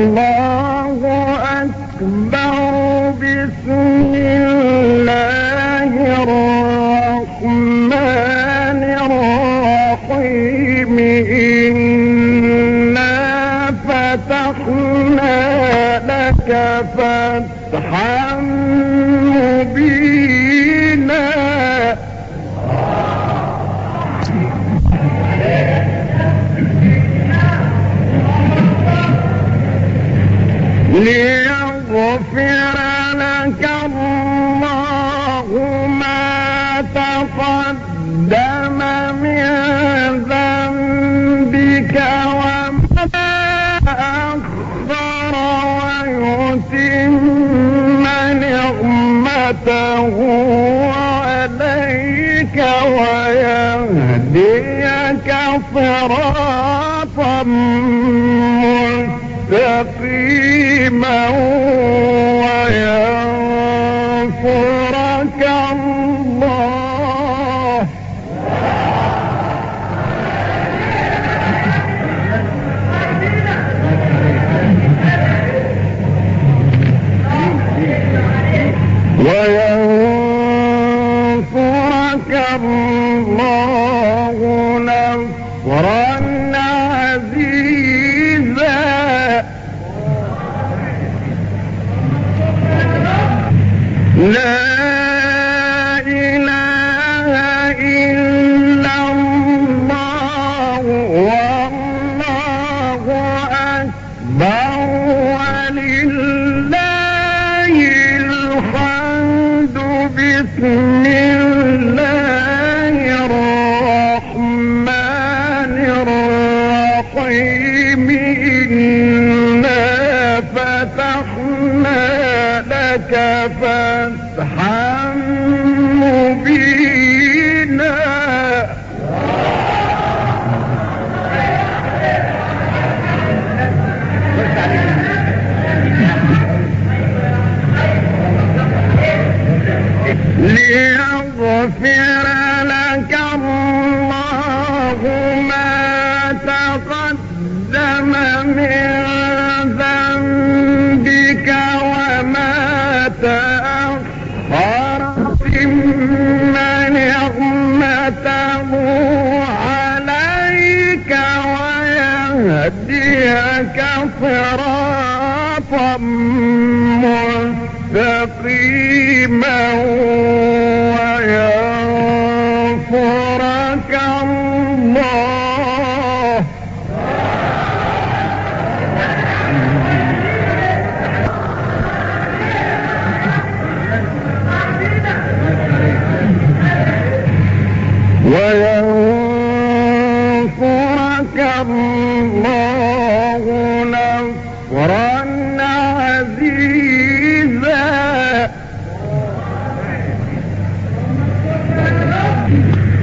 الله أكبر بسم الله الرحمن الرحيم. إنا فتحنا لك فتحا ويهديك صراطا مستقيما وينصرك لا لك فتحا مبينا ليغفر لك الله ما تقدم من ويهديك صراطا مستقيما وينصرك الله. وينصرك الله.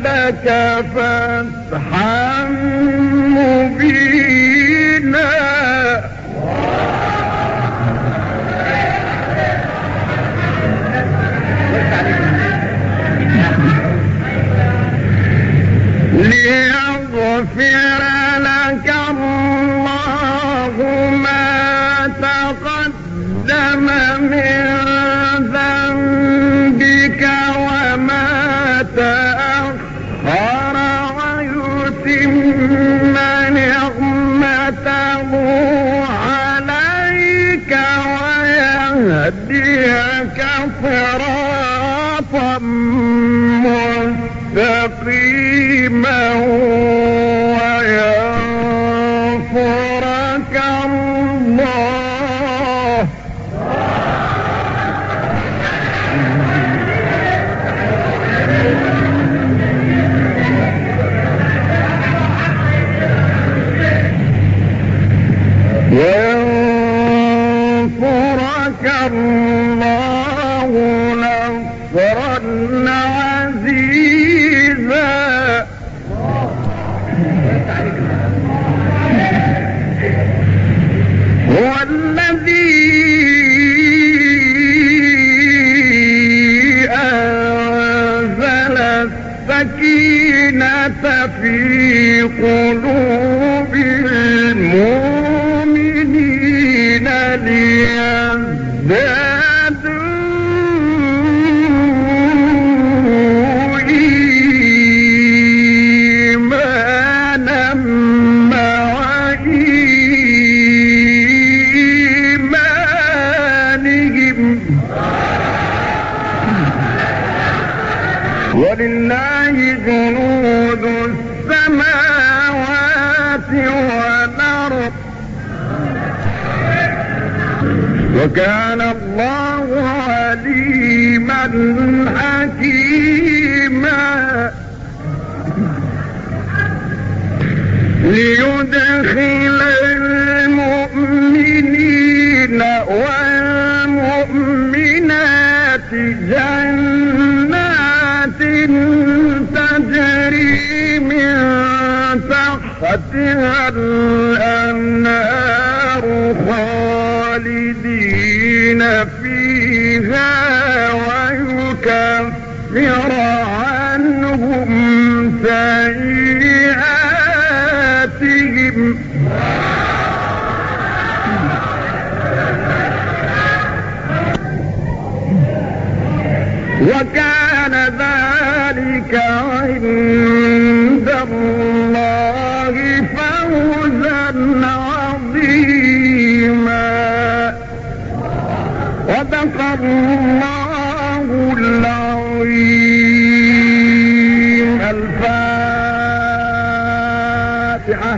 لك فاصحاب ينصرك الله نصرا عزيزا. هو الذي أنزل السكينة في وكان الله عليما حكيما. ليدخل المؤمنين والمؤمنات جنات تجري من تحتها وكان ذلك عند الله فوزا عظيما. صدق الله العظيم. الفاتحة.